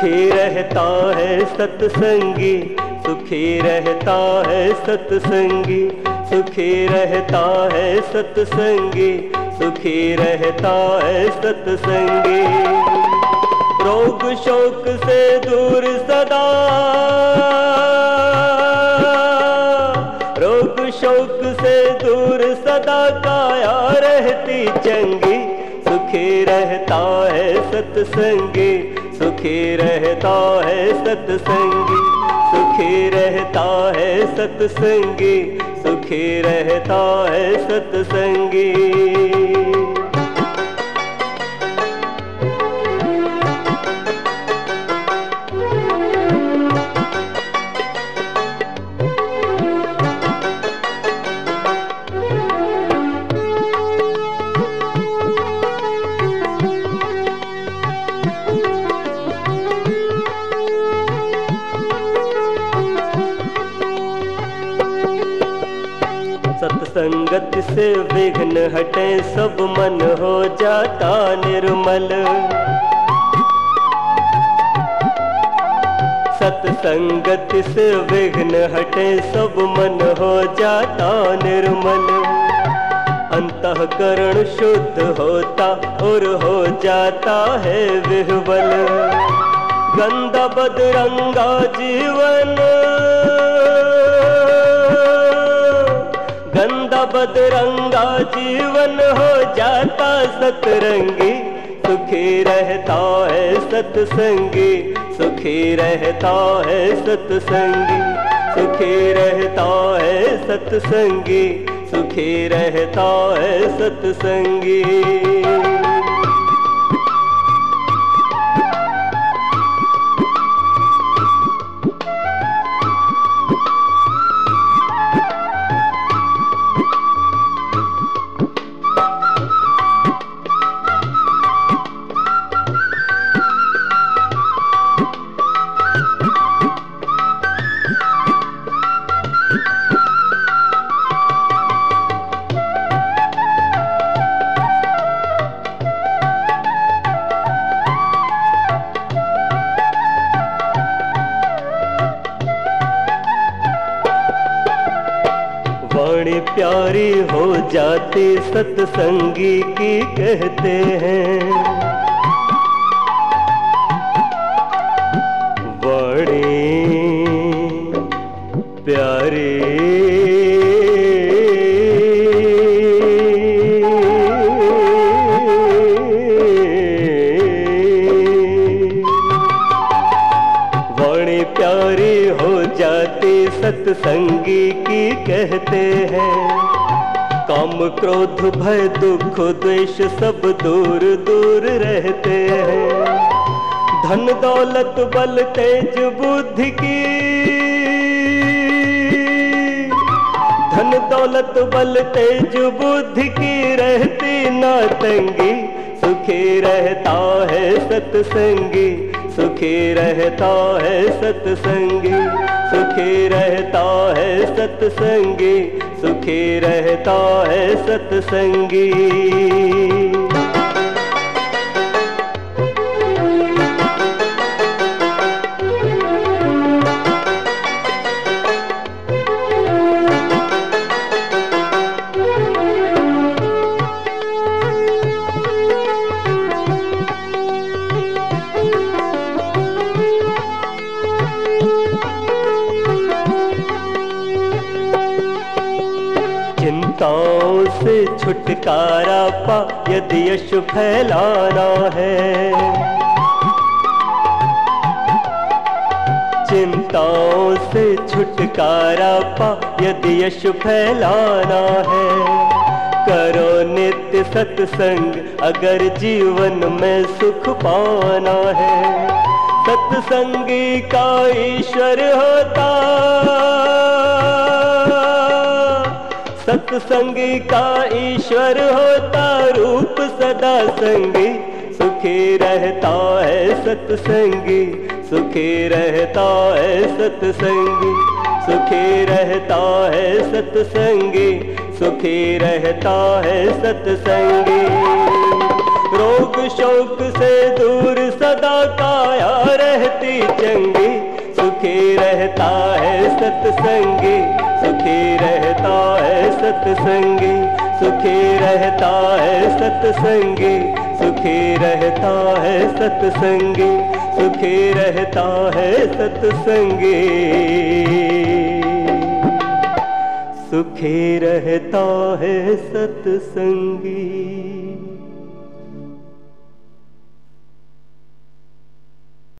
सुखी रहता है सत्संगी, सुखी रहता है सत्संगी, सुखी रहता है सत्संगी, सुखी रहता है सत्संगी। रोग शोक से दूर सदा। रोग शोक से दूर सदा काया रहती चंगी, सुखी रहता है सत्संगी सुखी रहता है सतसंगी सुखी रहता है सतसंगी सुखी रहता है सत्संगी। सत्संगत से विघ्न हटे, सब मन हो जाता निर्मल। सत्संगत से विघ्न हटे, सब मन हो जाता निर्मल। अंतकरण शुद्ध होता और हो जाता है विह्वल। गंदा बदरंगा जीवन। बदरंगा जीवन हो जाता सतरंगी। सुखी रहता है सतसंगी। सुखी रहता है सतसंगी। सुखी रहता है सतसंगी। सुखी रहता है सत्संगी। प्यारी हो जाती सत्संगी की कहते हैं। वाणी प्यारी। वाणी प्यारी हो जाती सत्संगी की कहते हैं। काम क्रोध, भय, दुख, द्वेष सब दूर दूर रहते हैं। धन, दौलत, बल, तेज बुद्धि की। धन, दौलत, बल, तेज बुद्धि की रहती ना तंगी। सुखी रहता है सत्संगी। सुखी रहता है सत्संगी। सुखी रहता है सतसंगी सुखी रहता है सत्संगी। से छुटकारा पा, यदि यश फैलाना है। चिंताओं से छुटकारा पा, यदि यश फैलाना है। करो नित्य सत्संग, अगर जीवन में सुख पाना है। सत्संगी का ईश्वर होता सत्संगी का ईश्वर होता रूप सदा संगी। सुखी रहता है सत्संगी। सुखी रहता है सत्संगी। सुखी रहता है सत्संगी। सुखी रहता है सत्संगी। रोग शोक से दूर सदा काया रहती चंगी। सुखी रहता है सत्संगी। सुखी रहता है सत्संगी, सुखी रहता है सत्संगी, सुखी रहता है सत्संगी, सुखी रहता है सत्संगी। सुखी रहता है सत्संगी।